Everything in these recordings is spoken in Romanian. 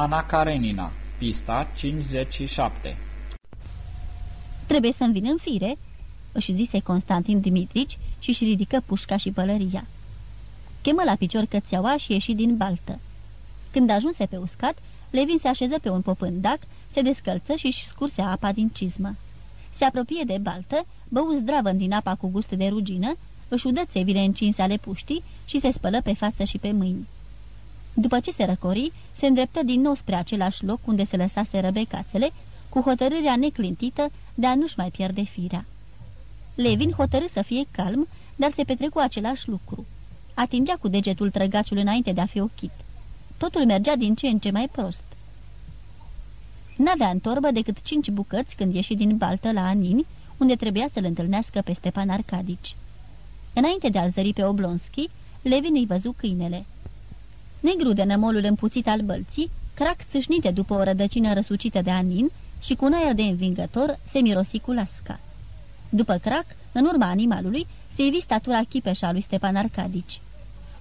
Ana Karenina, pista 57 Trebuie să-mi vin în fire, își zise Constantin Dimitrici și își ridică pușca și pălăria. Chemă la picior cățeaua și ieși din baltă. Când ajunse pe uscat, Levin se așeză pe un popândac, se descălță și își scurse apa din cizmă. Se apropie de baltă, bău zdravă din apa cu gust de rugină, își udă țevile încinse ale puștii și se spălă pe față și pe mâini. După ce se răcori, se îndreptă din nou spre același loc unde se lăsase răbecațele, cu hotărârea neclintită de a nu-și mai pierde firea. Levin hotărâ să fie calm, dar se petrecu același lucru. Atingea cu degetul trăgaciul înainte de a fi ochit. Totul mergea din ce în ce mai prost. N-avea în torbă decât cinci bucăți când ieși din baltă la Anini, unde trebuia să-l întâlnească pe Stepan Arcadici. Înainte de a-l zări pe Oblonski, Levin îi văzu câinele. Negru de nămolul împuțit al bălții, crac țâșnite după o rădăcină răsucită de anin și cu un aer de învingător se mirosi cu lasca. După crac, în urma animalului, se ivi statura chipeșa a lui Stepan Arcadici.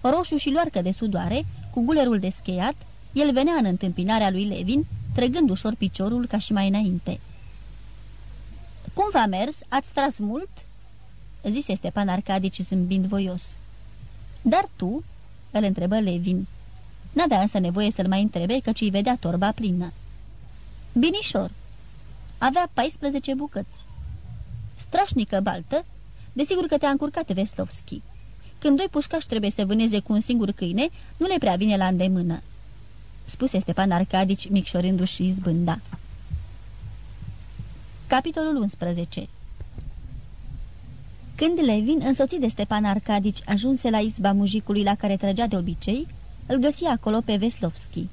Roșu și loarcă de sudoare, cu gulerul descheiat, el venea în întâmpinarea lui Levin, trăgând ușor piciorul ca și mai înainte. Cum v-a mers? Ați tras mult?" zise Stepan Arcadici zâmbind voios. Dar tu?" îl întrebă Levin. N-avea însă nevoie să-l mai întrebe, căci îi vedea torba plină. Binișor. Avea 14 bucăți. Strașnică baltă, desigur că te-a încurcat Veslovski. Când doi pușcași trebuie să vâneze cu un singur câine, nu le prea vine la îndemână. Spuse Stepan Arcadici, micșorându-și izbânda. Capitolul 11 Când Levin, însoțit de Stepan Arcadici, ajunse la izba mujicului la care trăgea de obicei, îl găsi acolo pe Veslovski.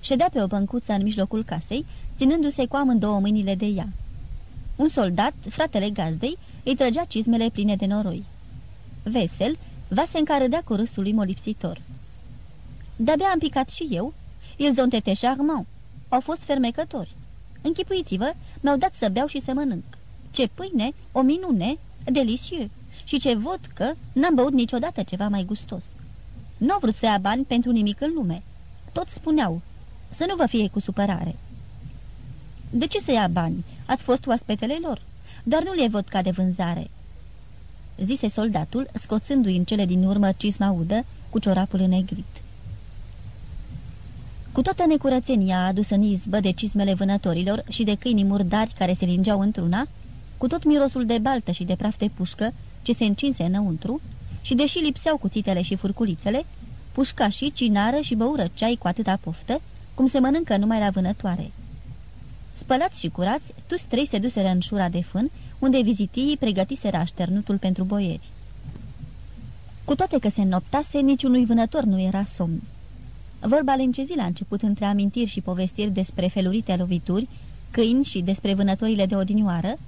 Ședea pe o băncuță în mijlocul casei, ținându-se cu amândouă mâinile de ea. Un soldat, fratele gazdei, îi trăgea cizmele pline de noroi. Vesel, Vase încarădea cu râsul lui molipsitor. De-abia am picat și eu. Ils ont été charmant. Au fost fermecători. Închipuiți-vă, mi-au dat să beau și să mănânc. Ce pâine, o minune, delicieux. Și ce văd că n-am băut niciodată ceva mai gustos. Nu au vrut să ia bani pentru nimic în lume. Toți spuneau, să nu vă fie cu supărare. De ce să ia bani? Ați fost oaspetele lor. Doar nu le văd ca de vânzare zise soldatul, scoțându-i în cele din urmă cisma udă cu ciorapul înnegrit. Cu toată necurățenia adusă în izbă de cismele vânătorilor și de câinii murdari care se lingeau într-una, cu tot mirosul de baltă și de praf de pușcă ce se încinse înăuntru, și deși lipseau cuțitele și furculițele, pușcașii cinară și băură ceai cu atâta poftă, cum se mănâncă numai la vânătoare. Spălați și curați, toți trei se duseră în șura de fân unde vizitii pregătiseră așternutul pentru boieri. Cu toate că se noptase, niciunui vânător nu era somn. Vorba lencezi la început între amintiri și povestiri despre felurite lovituri, câini și despre vânătorile de odinioară,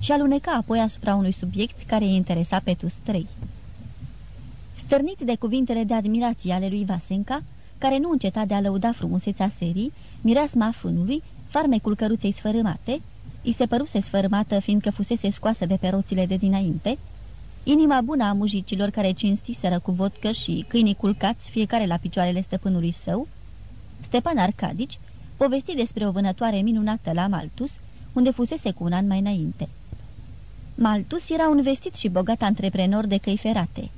și aluneca apoi asupra unui subiect care îi interesa pe toți trei. Stărnit de cuvintele de admirație ale lui Vasenca, care nu înceta de a lăuda frumusețea serii, mireasma fânului, farmecul căruței sfărâmate, I se păruse sfărmată, fiindcă fusese scoasă de pe roțile de dinainte, inima bună a mujicilor care cinstiseră cu vodcă și câinii culcați, fiecare la picioarele stăpânului său, Stepan Arcadici povesti despre o vânătoare minunată la Maltus, unde fusese cu un an mai înainte. Maltus era un vestit și bogat antreprenor de căi ferate.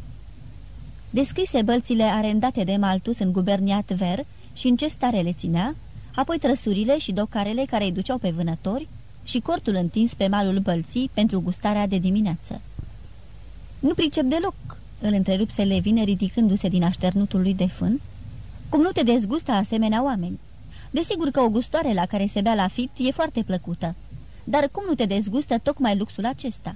Descrise bălțile arendate de Maltus în guberniat Ver și în ce stare le ținea, apoi trăsurile și docarele care îi duceau pe vânători, și cortul întins pe malul bălții pentru gustarea de dimineață. Nu pricep deloc," îl întrerupse Levin ridicându-se din așternutul lui de fân. Cum nu te dezgustă asemenea oameni? Desigur că o gustoare la care se bea la fit e foarte plăcută, dar cum nu te dezgustă tocmai luxul acesta?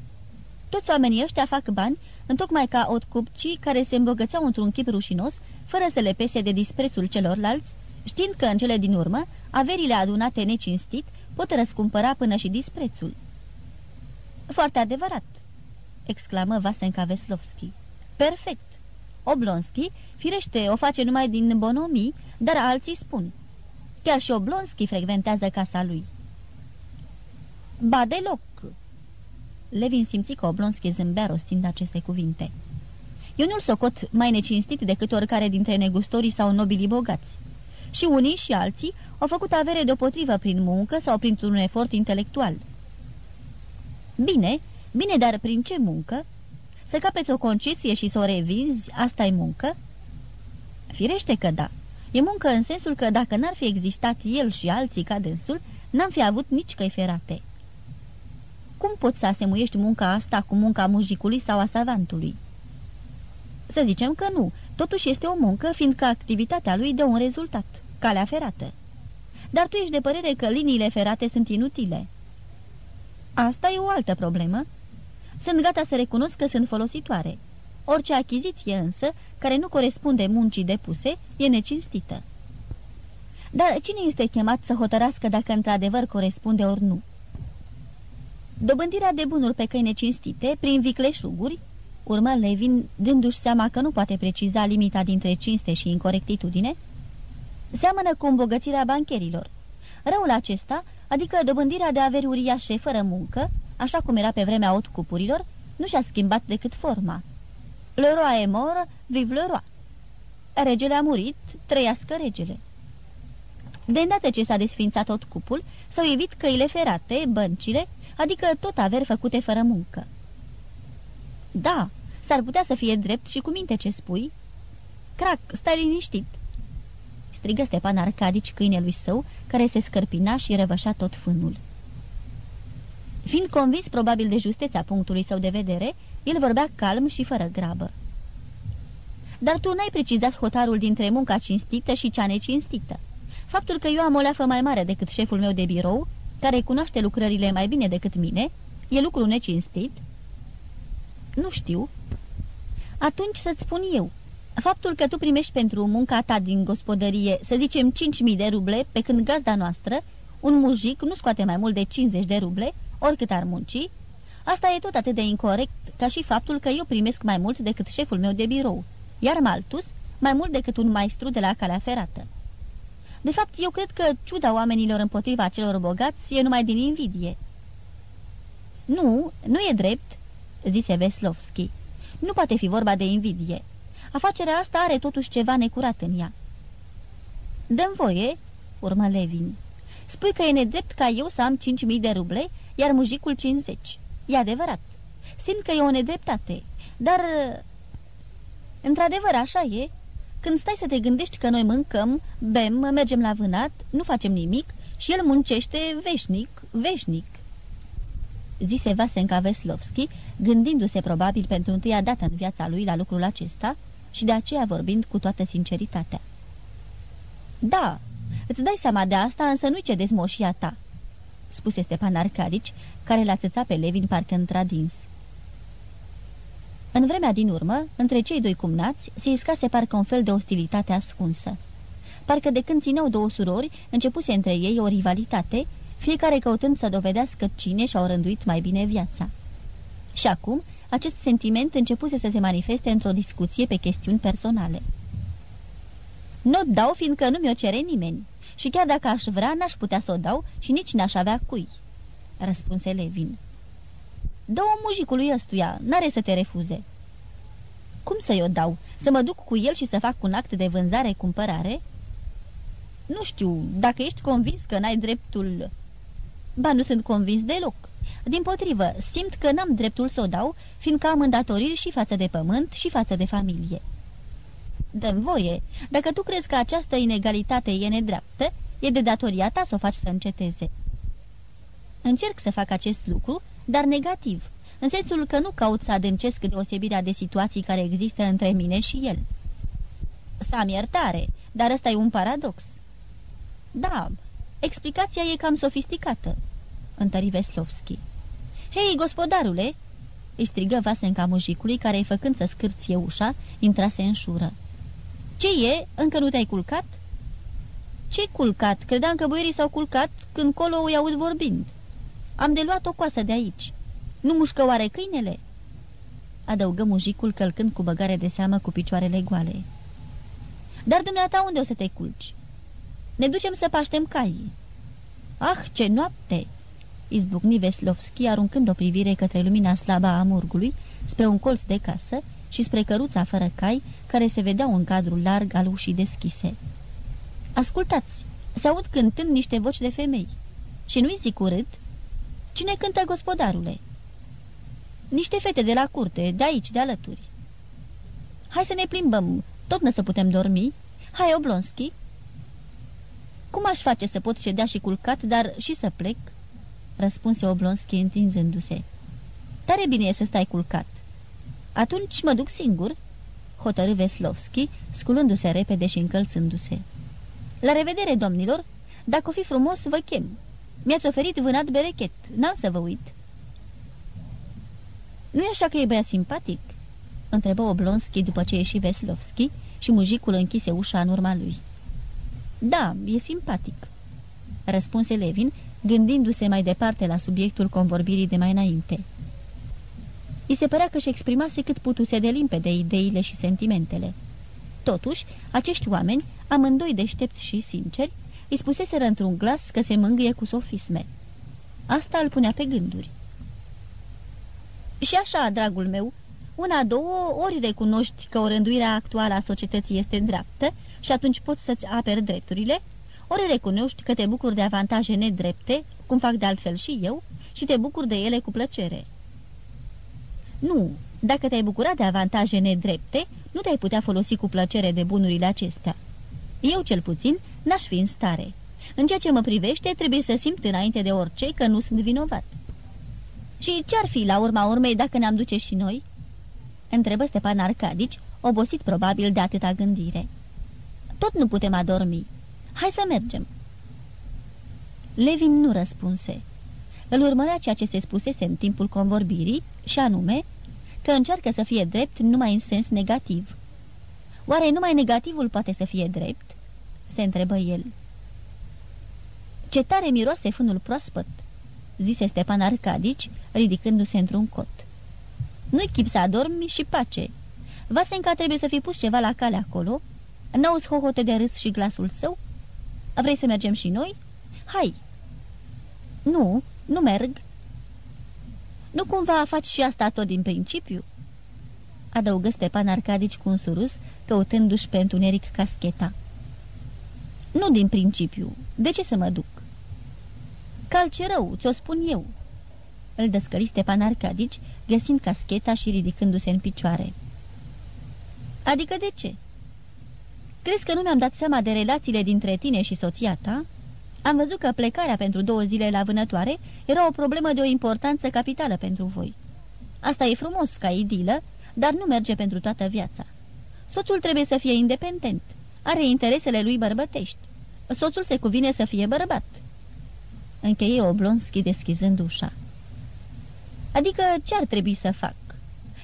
Toți oamenii ăștia fac bani, întocmai ca otcupcii care se îmbogățeau într-un chip rușinos, fără să le pese de disprețul celorlalți, știind că în cele din urmă, averile adunate necinstit pot răscumpăra până și disprețul. Foarte adevărat, exclamă Vasenka Veslovski. Perfect. Oblonski, firește, o face numai din bonomii, dar alții spun. Chiar și Oblonski frecventează casa lui. Ba deloc. Levin simți că Oblonski zâmbea rostind aceste cuvinte. Eu nu-l socot mai necinstit decât oricare dintre negustorii sau nobilii bogați. Și unii și alții au făcut avere deopotrivă prin muncă sau printr-un efort intelectual. Bine, bine, dar prin ce muncă? Să capeți o concesie și să o revinzi, asta e muncă? Firește că da. E muncă în sensul că dacă n-ar fi existat el și alții ca dânsul, n-am fi avut nici căi ferate. Cum poți să asemuiești munca asta cu munca mujicului sau a savantului? Să zicem că nu, totuși este o muncă, fiindcă activitatea lui dă un rezultat, calea ferată. Dar tu ești de părere că liniile ferate sunt inutile. Asta e o altă problemă. Sunt gata să recunosc că sunt folositoare. Orice achiziție însă, care nu corespunde muncii depuse, e necinstită. Dar cine este chemat să hotărască dacă într-adevăr corespunde ori nu? Dobândirea de bunuri pe căi necinstite, prin vicleșuguri, urmă Levin, dându-și seama că nu poate preciza limita dintre cinste și incorectitudine, seamănă cu îmbogățirea bancherilor. Răul acesta, adică dobândirea de averi uriașe fără muncă, așa cum era pe vremea otcupurilor, nu și-a schimbat decât forma. Le roi e mort, vive le roi. Regele a murit, trăiască regele. De îndată ce s-a desfințat tot cupul, s-au evit căile ferate, băncile, adică tot averi făcute fără muncă. Da, s-ar putea să fie drept și cu minte ce spui. Crac, stai liniștit, strigă Stepan Arcadici câinelui său, care se scărpina și revășa tot fânul. Fiind convins probabil de justețea punctului său de vedere, el vorbea calm și fără grabă. Dar tu n-ai precizat hotarul dintre munca cinstită și cea necinstită. Faptul că eu am o leafă mai mare decât șeful meu de birou, care cunoaște lucrările mai bine decât mine, e lucru necinstit? Nu știu. Atunci să-ți spun eu. Faptul că tu primești pentru munca ta din gospodărie, să zicem 5.000 de ruble, pe când gazda noastră, un mujic nu scoate mai mult de 50 de ruble, oricât ar munci, asta e tot atât de incorrect ca și faptul că eu primesc mai mult decât șeful meu de birou, iar Maltus mai mult decât un maestru de la calea ferată. De fapt, eu cred că ciuda oamenilor împotriva celor bogați e numai din invidie. Nu, nu e drept, zise Veslovski. Nu poate fi vorba de invidie. Afacerea asta are totuși ceva necurat în ea. Dăm voie, urmă Levin. Spui că e nedrept ca eu să am 5.000 de ruble, iar mujicul 50. E adevărat. Simt că e o nedreptate, dar... Într-adevăr, așa e. Când stai să te gândești că noi mâncăm, bem, mergem la vânat, nu facem nimic și el muncește veșnic, veșnic. Zise Vasenka Veslovski, gândindu-se probabil pentru întâia dată în viața lui la lucrul acesta, și de aceea vorbind cu toată sinceritatea. Da, îți dai seama de asta, însă nu-i ce dezmoșia ta," spuse Stepan Arcadici, care l-a țățat pe Levin parcă întradins. În vremea din urmă, între cei doi cumnați, se iscase parcă un fel de ostilitate ascunsă. Parcă de când țineau două surori, începuse între ei o rivalitate, fiecare căutând să dovedească cine și-au rânduit mai bine viața. Și acum, acest sentiment începuse să se manifeste într-o discuție pe chestiuni personale. Nu dau fiindcă nu mi-o cere nimeni și chiar dacă aș vrea, n-aș putea să o dau și nici n-aș avea cui, răspunse Levin. Dă-o mujicului ăstuia, n-are să te refuze. Cum să-i o dau? Să mă duc cu el și să fac un act de vânzare-cumpărare? Nu știu, dacă ești convins că n-ai dreptul... Ba, nu sunt convins deloc. Din potrivă, simt că n-am dreptul să o dau, fiindcă am îndatoriri și față de pământ și față de familie. Dă-mi voie, dacă tu crezi că această inegalitate e nedreaptă, e de datoria ta să o faci să înceteze. Încerc să fac acest lucru, dar negativ, în sensul că nu caut să adâncesc deosebirea de situații care există între mine și el. Să am iertare, dar ăsta e un paradox. Da, explicația e cam sofisticată, întări Veslovski. Hei, gospodarule!" îi strigă Vasenca mujicului, care, făcând să scârție ușa, intrase în șură. Ce e? Încă nu te-ai culcat?" ce culcat? Credeam că boierii s-au culcat când colo îi aud vorbind. Am de luat o coasă de aici. Nu mușcă oare câinele?" Adăugă mujicul călcând cu băgare de seamă cu picioarele goale. Dar dumneata unde o să te culci?" Ne ducem să paștem caii." Ah, ce noapte!" izbucni Veslovski, aruncând o privire către lumina slabă a murgului, spre un colț de casă și spre căruța fără cai, care se vedeau în cadrul larg al ușii deschise. Ascultați!" Se aud cântând niște voci de femei. Și nu-i zic urât? Cine cântă, gospodarule?" Niște fete de la curte, de aici, de alături." Hai să ne plimbăm, tot nu să putem dormi. Hai, Oblonski." Cum aș face să pot ședea și culcat, dar și să plec?" răspunse Oblonski întinzându-se. Tare bine e să stai culcat." Atunci mă duc singur," hotărâ Veslovski, sculându-se repede și încălțându-se. La revedere, domnilor! Dacă o fi frumos, vă chem. Mi-ați oferit vânat berechet, n-am să vă uit." nu e așa că e băiat simpatic?" întrebă Oblonski după ce ieși Veslovski și mujicul închise ușa în urma lui. Da, e simpatic," răspunse Levin, gândindu-se mai departe la subiectul convorbirii de mai înainte. I se părea că și exprimase cât putuse de limpede ideile și sentimentele. Totuși, acești oameni, amândoi deștepți și sinceri, îi spuseseră într-un glas că se mângâie cu sofisme. Asta îl punea pe gânduri. Și așa, dragul meu, una, două, ori recunoști că o rânduire actuală a societății este dreaptă și atunci poți să-ți aperi drepturile, ori recunoști că te bucuri de avantaje nedrepte, cum fac de altfel și eu, și te bucuri de ele cu plăcere. Nu, dacă te-ai bucurat de avantaje nedrepte, nu te-ai putea folosi cu plăcere de bunurile acestea. Eu, cel puțin, n-aș fi în stare. În ceea ce mă privește, trebuie să simt înainte de orice că nu sunt vinovat. Și ce-ar fi la urma urmei dacă ne-am duce și noi?" întrebă Stepan Arcadici, obosit probabil de atâta gândire. Tot nu putem adormi. Hai să mergem." Levin nu răspunse. Îl urmărea ceea ce se spusese în timpul convorbirii, și anume că încearcă să fie drept numai în sens negativ. Oare numai negativul poate să fie drept? Se întrebă el. Ce tare miroase fânul proaspăt, zise Stepan Arcadici, ridicându-se într-un cot. Nu-i chip să adormi și pace. Vasenca trebuie să fi pus ceva la cale acolo. N-auzi hohote de râs și glasul său? Vrei să mergem și noi? Hai! Nu, nu merg. Nu cumva faci și asta tot din principiu?" Adăugă Stepan Arcadici cu un surus, căutându-și pe întuneric cascheta. Nu din principiu. De ce să mă duc?" Calce rău, ți-o spun eu." Îl descări Stepan Arcadici, găsind cascheta și ridicându-se în picioare. Adică de ce?" Crezi că nu mi-am dat seama de relațiile dintre tine și soția ta?" Am văzut că plecarea pentru două zile la vânătoare era o problemă de o importanță capitală pentru voi. Asta e frumos ca idilă, dar nu merge pentru toată viața. Soțul trebuie să fie independent. Are interesele lui bărbătești. Soțul se cuvine să fie bărbat. Încheie Oblonski deschizând ușa. Adică ce ar trebui să fac?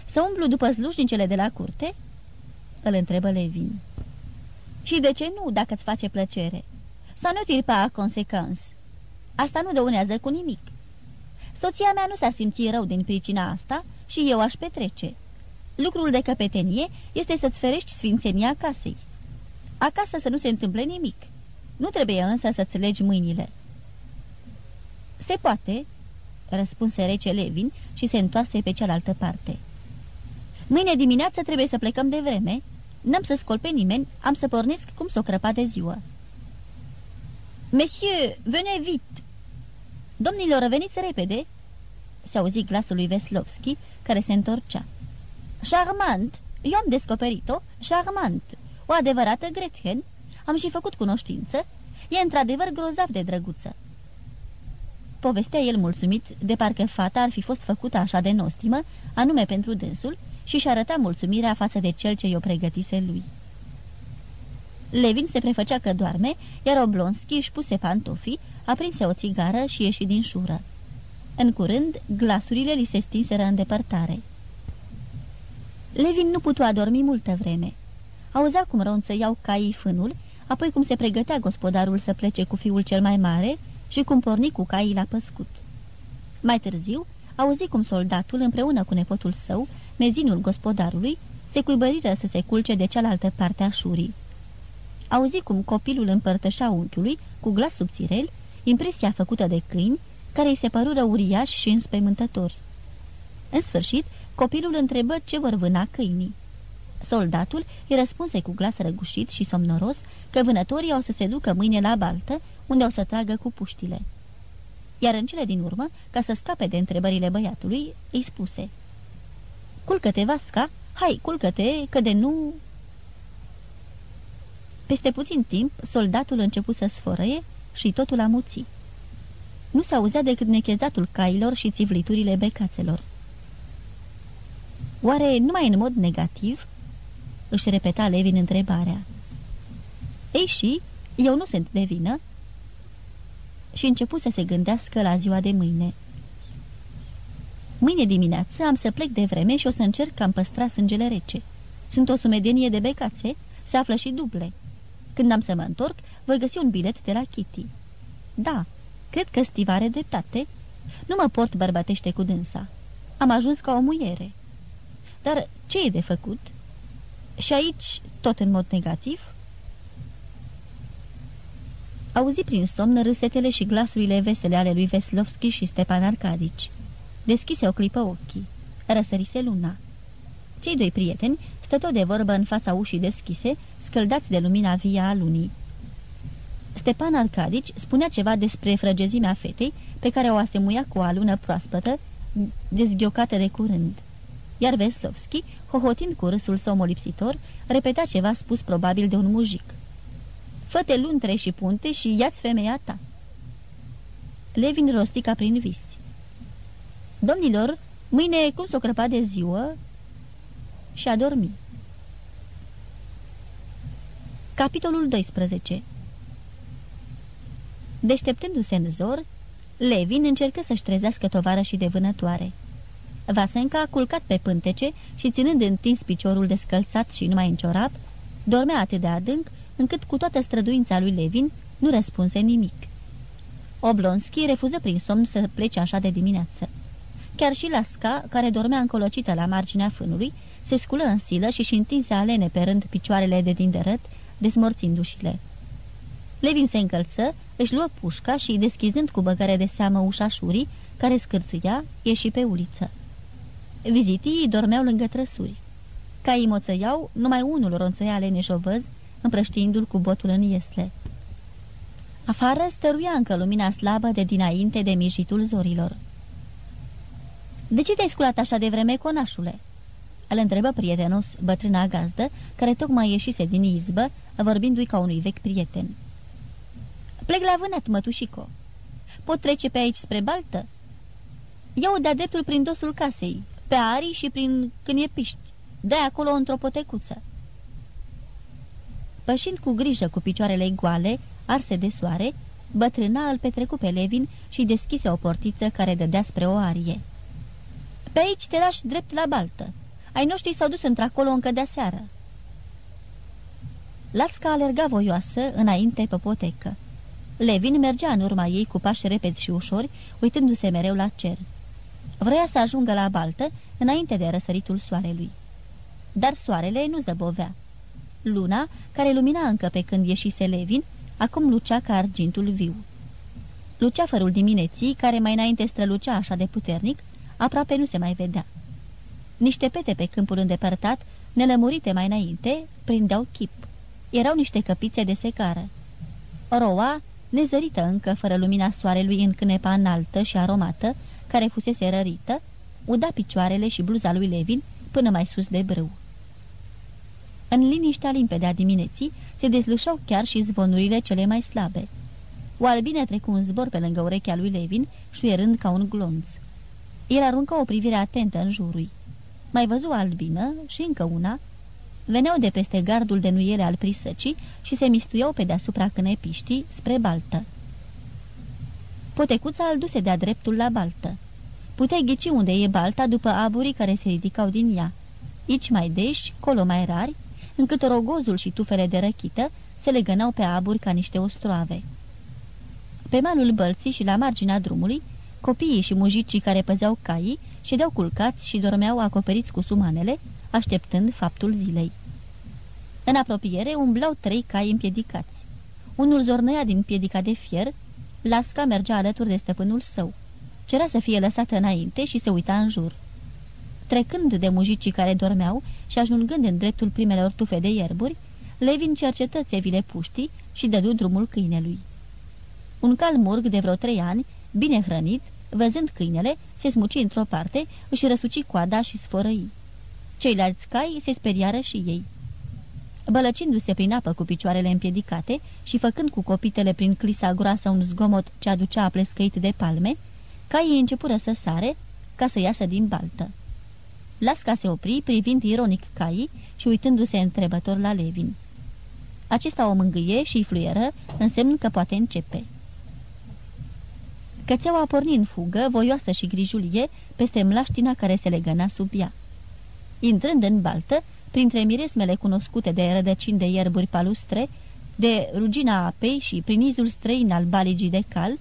Să umblu după slujnicele de la curte? Îl întrebă Levin. Și de ce nu, dacă îți face plăcere? Să nu tirpa consecans. Asta nu dăunează cu nimic. Soția mea nu s-a simțit rău din pricina asta și eu aș petrece. Lucrul de căpetenie este să-ți ferești sfințenia casei. Acasă să nu se întâmple nimic. Nu trebuie însă să-ți legi mâinile. Se poate, răspunse rece Levin și se întoarse pe cealaltă parte. Mâine dimineață trebuie să plecăm de vreme. N-am să scol pe nimeni, am să pornesc cum s-o crăpa de ziua. Monsieur, venez vite!" Domnilor, veniți repede!" se auzi glasul lui Veslovski, care se întorcea. Charmant! Eu am descoperit-o, charmant! O adevărată Gretchen. Am și făcut cunoștință. E într-adevăr grozav de drăguță." Povestea el mulțumit, de parcă fata ar fi fost făcută așa de nostimă, anume pentru dânsul, și și arăta mulțumirea față de cel ce i-o pregătise lui. Levin se prefăcea că doarme, iar Oblonski își puse pantofii, aprinse o țigară și ieși din șură. În curând, glasurile li se stinseră în depărtare. Levin nu putu adormi multă vreme. Auzea cum iau caii fânul, apoi cum se pregătea gospodarul să plece cu fiul cel mai mare și cum porni cu caii la păscut. Mai târziu, auzi cum soldatul, împreună cu nepotul său, mezinul gospodarului, se cuibăriră să se culce de cealaltă parte a șurii auzi cum copilul împărtășa unchiului, cu glas subțirel, impresia făcută de câini, care îi se părură uriași și înspăimântători. În sfârșit, copilul întrebă ce vor vâna câinii. Soldatul îi răspunse cu glas răgușit și somnoros că vânătorii au să se ducă mâine la baltă, unde au să tragă cu puștile. Iar în cele din urmă, ca să scape de întrebările băiatului, îi spuse Culcă-te, Vasca, hai, culcă-te, că de nu... Peste puțin timp, soldatul început să sfărăie și totul amuții. Nu s-auzea decât nechezatul cailor și țivliturile becațelor. Oare numai în mod negativ? Își repeta Levin întrebarea. Ei și, eu nu sunt de vină? Și început să se gândească la ziua de mâine. Mâine dimineață am să plec de vreme și o să încerc am păstra sângele rece. Sunt o sumedenie de becațe, se află și duble. Când am să mă întorc, voi găsi un bilet de la Kitty. Da, cred că Steve are dreptate. Nu mă port bărbătește cu dânsa. Am ajuns ca o muiere. Dar ce e de făcut? Și aici, tot în mod negativ? Auzi prin somn râsetele și glasurile vesele ale lui Veslovski și Stepan Arcadici. Deschise o clipă ochii. Răsărise luna. Cei doi prieteni stăteau de vorbă în fața ușii deschise, scăldați de lumina via a lunii. Stepan Arcadici spunea ceva despre frăgezimea fetei, pe care o asemuia cu o alună proaspătă, dezghiocată de curând. Iar Veslovski, hohotind cu râsul său molipsitor, repeta ceva spus probabil de un mujic. Fă-te luntre și punte și ia-ți femeia ta. Levin rostica prin vis. Domnilor, mâine cum s-o crăpa de ziua? Și a dormi. Capitolul 12 Deșteptându-se în zor, Levin încercă să-și trezească tovară și de vânătoare. Vasenca a culcat pe pântece și, ținând întins piciorul descălțat și numai în ciorap, dormea atât de adânc, încât cu toată străduința lui Levin nu răspunse nimic. Oblonski refuză prin somn să plece așa de dimineață. Chiar și Lasca, care dormea încolocită la marginea fânului, se sculă în silă și-și întinse alene pe rând picioarele de dinderăt, desmorțindu-și-le. Levin se încălță, își luă pușca și, deschizând cu băgare de seamă ușa șurii, care scârțâia, ieși pe uliță. Vizitii dormeau lângă trăsuri. Caii moțăiau, numai unul ronțăia leneșovăz, împrăștiindu-l cu botul în iesle. Afară stăruia încă lumina slabă de dinainte de mijitul zorilor. De ce te-ai sculat așa de vreme, conașule?" Îl întrebă prietenos bătrâna gazdă, care tocmai ieșise din izbă, vorbindu-i ca unui vechi prieten. Plec la vânat, mătușico. Pot trece pe aici spre baltă?" Iau de-a dreptul prin dosul casei, pe arii și prin câniepiști. de acolo într-o potecuță." Pășind cu grijă cu picioarele goale, arse de soare, bătrâna îl petrecu pe Levin și deschise o portiță care dădea spre o arie. Pe aici te lași drept la baltă. Ai noștri s-au dus într-acolo încă de seară." Lasca alerga voioasă înainte pe potecă. Levin mergea în urma ei cu pași repezi și ușori, uitându-se mereu la cer. Vrea să ajungă la baltă înainte de răsăritul soarelui. Dar soarele nu zăbovea. Luna, care lumina încă pe când ieșise Levin, acum lucea ca argintul viu. Luceafărul dimineții, care mai înainte strălucea așa de puternic, aproape nu se mai vedea. Niște pete pe câmpul îndepărtat, nelămurite mai înainte, prindeau chip. Erau niște căpițe de secară. Roa, nezărită încă fără lumina soarelui în cânepa înaltă și aromată, care fusese rărită, uda picioarele și bluza lui Levin până mai sus de brâu. În liniștea limpede a dimineții se dezlușau chiar și zvonurile cele mai slabe. O albine trecu un zbor pe lângă urechea lui Levin, șuierând ca un glonț. El aruncă o privire atentă în jurul. Mai văzu o albină și încă una. Veneau de peste gardul de nuiele al prisăcii și se mistuiau pe deasupra cânepiștii spre baltă. Potecuța îl duse de-a dreptul la baltă. Puteai ghici unde e balta după aburii care se ridicau din ea. Aici mai deși, colo mai rari, încât rogozul și tufele de răchită se legănau pe aburi ca niște ostroave. Pe malul bălții și la marginea drumului, copiii și mujicii care păzeau caii ședeau culcați și dormeau acoperiți cu sumanele, așteptând faptul zilei. În apropiere umblau trei cai împiedicați. Unul zornăia din piedica de fier, Lasca mergea alături de stăpânul său. Cerea să fie lăsată înainte și se uita în jur. Trecând de mujicii care dormeau și ajungând în dreptul primelor tufe de ierburi, Levin cercetă țevile puștii și dădu drumul câinelui. Un cal murg de vreo trei ani, bine hrănit, văzând câinele, se smuci într-o parte, își răsuci coada și sfărăi. Ceilalți cai se speriară și ei. Bălăcindu-se prin apă cu picioarele împiedicate și făcând cu copitele prin clisa groasă un zgomot ce aducea aplescăit de palme, caii începură să sare ca să iasă din baltă. Lasca se opri, privind ironic caii și uitându-se întrebător la Levin. Acesta o mângâie și îi fluieră, însemnând că poate începe. Cățeaua porni în fugă, voioasă și grijulie, peste mlaștina care se legăna sub ea. Intrând în baltă, printre miresmele cunoscute de rădăcini de ierburi palustre, de rugina apei și prin izul străin al baligii de cal,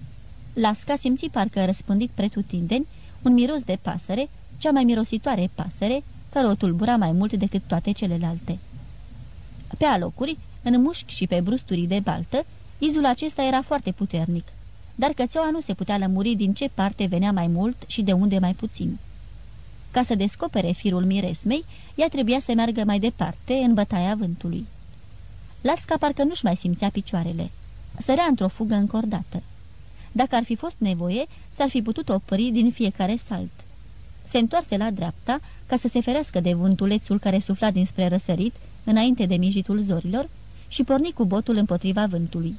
Lasca simți parcă răspândit pretutindeni un miros de pasăre, cea mai mirositoare pasăre, care o tulbura mai mult decât toate celelalte. Pe alocuri, în mușchi și pe brusturii de baltă, izul acesta era foarte puternic, dar cățeaua nu se putea lămuri din ce parte venea mai mult și de unde mai puțin. Ca să descopere firul miresmei, ea trebuia să meargă mai departe, în bătaia vântului. Lasca parcă nu-și mai simțea picioarele. Sărea într-o fugă încordată. Dacă ar fi fost nevoie, s-ar fi putut opri din fiecare salt. Se întoarse la dreapta, ca să se ferească de vântulețul care sufla dinspre răsărit, înainte de mijitul zorilor, și porni cu botul împotriva vântului.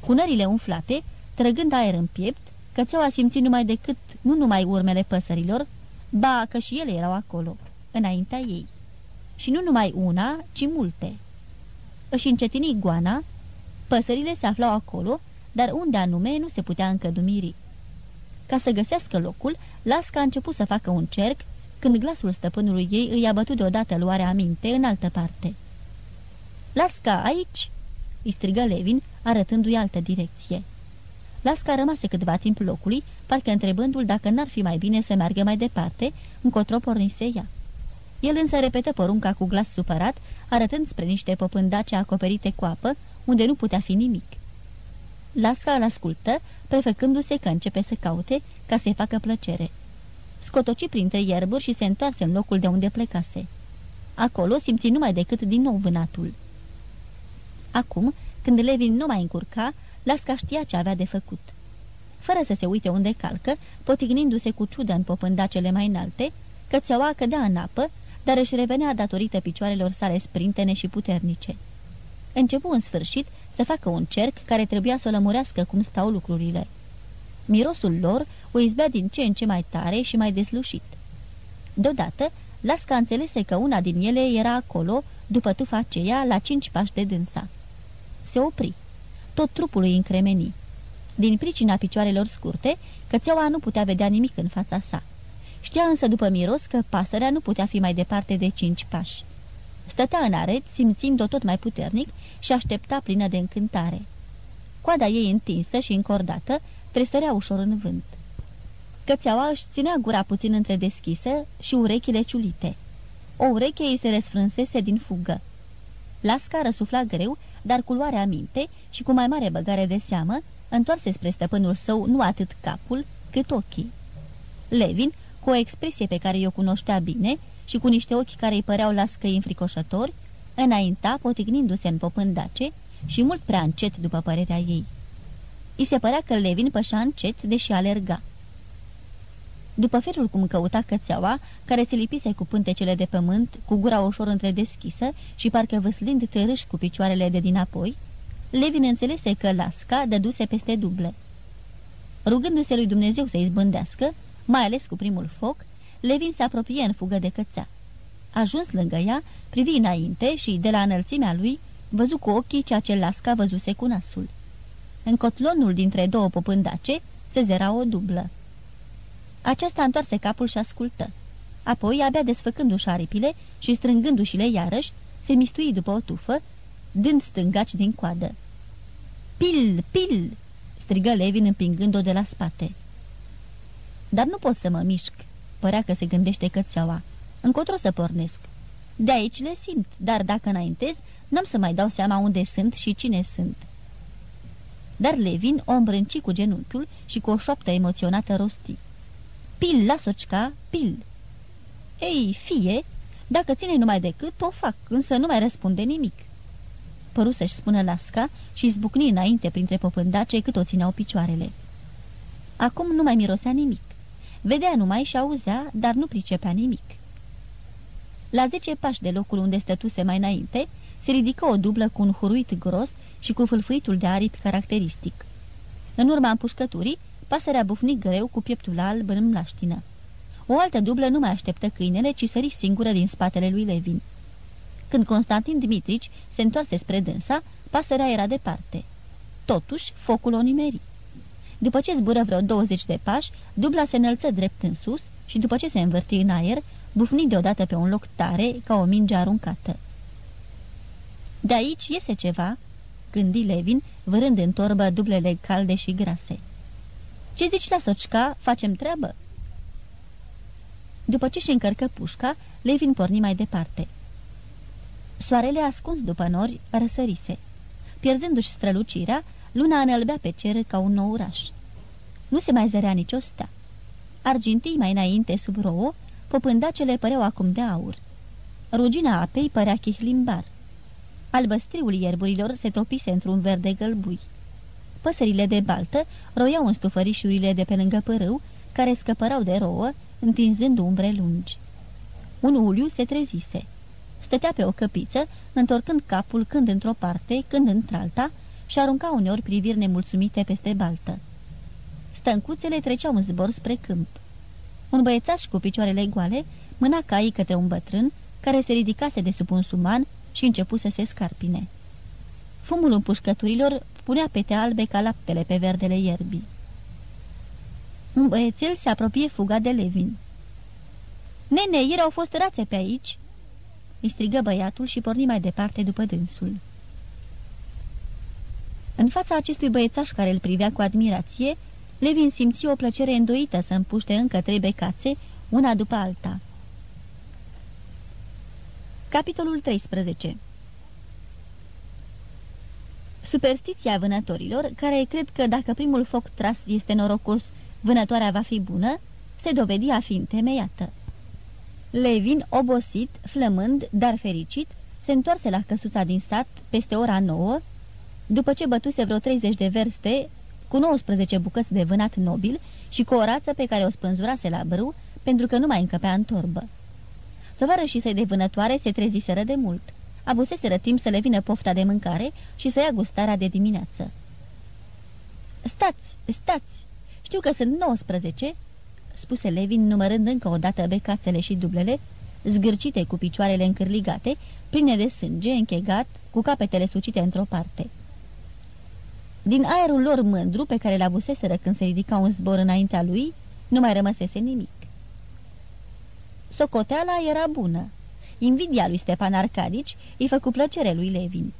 Cu nările umflate, trăgând aer în piept, cățeaua simți numai decât nu numai urmele păsărilor, ba că și ele erau acolo, înaintea ei. Și nu numai una, ci multe. Își încetini goana, păsările se aflau acolo, dar unde anume nu se putea încă dumiri. Ca să găsească locul, Lasca a început să facă un cerc, când glasul stăpânului ei îi a bătut deodată luarea aminte în altă parte. Lasca, aici!" îi strigă Levin, arătându-i altă direcție. Lasca rămase câteva timp locului, parcă întrebându-l dacă n-ar fi mai bine să meargă mai departe, încotro pornise ea. El însă repetă porunca cu glas supărat, arătând spre niște popândace acoperite cu apă, unde nu putea fi nimic. Lasca îl ascultă, prefăcându-se că începe să caute, ca să-i facă plăcere. Scotoci printre ierburi și se întoarse în locul de unde plecase. Acolo simți numai decât din nou vânatul. Acum, când Levin nu mai încurca, Lasca știa ce avea de făcut. Fără să se uite unde calcă, potignindu-se cu ciudă în popândacele mai înalte, cățeaua cădea în apă, dar își revenea datorită picioarelor sale sprintene și puternice. Începu în sfârșit să facă un cerc care trebuia să o lămurească cum stau lucrurile. Mirosul lor o izbea din ce în ce mai tare și mai deslușit. Deodată, Lasca înțelese că una din ele era acolo, după tufa aceea, la cinci pași de dânsa. Se opri. Tot trupul îi încremeni. Din pricina picioarelor scurte, cățeaua nu putea vedea nimic în fața sa. Știa însă după miros că pasărea nu putea fi mai departe de cinci pași. Stătea în aret, simțind-o tot mai puternic și aștepta plină de încântare. Coada ei întinsă și încordată tresărea ușor în vânt. Cățeaua își ținea gura puțin între deschisă și urechile ciulite. O ureche îi se răsfrânsese din fugă. Lasca răsufla greu, dar cu luarea minte și cu mai mare băgare de seamă, întoarse spre stăpânul său nu atât capul, cât ochii. Levin, cu o expresie pe care o cunoștea bine și cu niște ochi care îi păreau lascăi înfricoșători, înainta, potignindu-se în popândace și mult prea încet după părerea ei. I se părea că Levin pășa încet, deși alerga. După felul cum căuta cățeaua, care se lipise cu pântecele de pământ, cu gura ușor întredeschisă și parcă văslind târâși cu picioarele de dinapoi, Levin înțelese că lasca dăduse peste duble. Rugându-se lui Dumnezeu să izbândească, mai ales cu primul foc, Levin se apropie în fugă de cățea. Ajuns lângă ea, privi înainte și, de la înălțimea lui, văzu cu ochii ceea ce lasca văzuse cu nasul. În cotlonul dintre două popândace se zera o dublă. Aceasta întoarse capul și ascultă. Apoi, abia desfăcându-și aripile și strângându-și-le iarăși, se mistui după o tufă, dând stângaci din coadă. Pil, pil!" strigă Levin împingând-o de la spate. Dar nu pot să mă mișc," părea că se gândește cățeaua. Încotro să pornesc. De aici le simt, dar dacă înaintez, n-am să mai dau seama unde sunt și cine sunt." Dar Levin o îmbrânci cu genunchiul și cu o șoaptă emoționată rosti. Pil la socica, pil!" Ei, fie, dacă ține numai decât, o fac, însă nu mai răspunde nimic. Păru să-și spună lasca și zbucni înainte printre popândace cât o țineau picioarele. Acum nu mai mirosea nimic. Vedea numai și auzea, dar nu pricepea nimic. La zece pași de locul unde stătuse mai înainte, se ridică o dublă cu un huruit gros și cu fâlfâitul de aripi caracteristic. În urma împușcăturii, pasărea bufni greu cu pieptul alb în mlaștină. O altă dublă nu mai așteptă câinele, ci sări singură din spatele lui Levin. Când Constantin Dimitrici se întoarse spre dânsa, pasărea era departe. Totuși, focul o nimeri. După ce zbură vreo 20 de pași, dubla se înălță drept în sus și după ce se învârti în aer, bufni deodată pe un loc tare, ca o minge aruncată. De aici iese ceva, gândi Levin, vârând în torbă dublele calde și grase. Ce zici la Socica? Facem treabă?" După ce și încărcă pușca, Levin porni mai departe. Soarele ascuns după nori răsărise. Pierzându-și strălucirea, luna înălbea pe cer ca un nou oraș. Nu se mai zărea nicio stea. Argintii mai înainte sub rouă, popândacele păreau acum de aur. Rugina apei părea chihlimbar. Albăstriul ierburilor se topise într-un verde gălbui. Păsările de baltă roiau în stufărișurile de pe lângă părâu, care scăpărau de rouă, întinzând umbre lungi. Un uliu se trezise. Stătea pe o căpiță, întorcând capul când într-o parte, când într-alta, și arunca uneori priviri nemulțumite peste baltă. Stâncuțele treceau în zbor spre câmp. Un băiețaș cu picioarele goale mâna caii către un bătrân care se ridicase de sub un suman și începu să se scarpine. Fumul împușcăturilor punea pete albe ca laptele pe verdele ierbii. Un băiețel se apropie fuga de Levin. Nene, ieri au fost rațe pe aici!" îi strigă băiatul și porni mai departe după dânsul. În fața acestui băiețaș care îl privea cu admirație, Levin simți o plăcere îndoită să împuște încă trei becațe, una după alta. Capitolul 13 Superstiția vânătorilor, care cred că dacă primul foc tras este norocos, vânătoarea va fi bună, se dovedi a fi întemeiată. Levin, obosit, flămând, dar fericit, se întoarse la căsuța din sat peste ora nouă, după ce bătuse vreo 30 de verste, cu 19 bucăți de vânat nobil și cu o rață pe care o spânzurase la brâu, pentru că nu mai încăpea în torbă. Tovarășii săi de vânătoare se treziseră de mult. Abuseseră timp să le vină pofta de mâncare și să ia gustarea de dimineață. Stați, stați! Știu că sunt 19, spuse Levin, numărând încă o dată becațele și dublele, zgârcite cu picioarele încârligate, pline de sânge, închegat, cu capetele sucite într-o parte. Din aerul lor mândru, pe care l-a buseseră când se ridica un zbor înaintea lui, nu mai rămăsese nimic. Socoteala era bună. Invidia lui Stepan Arcadici îi făcu plăcere lui Levin.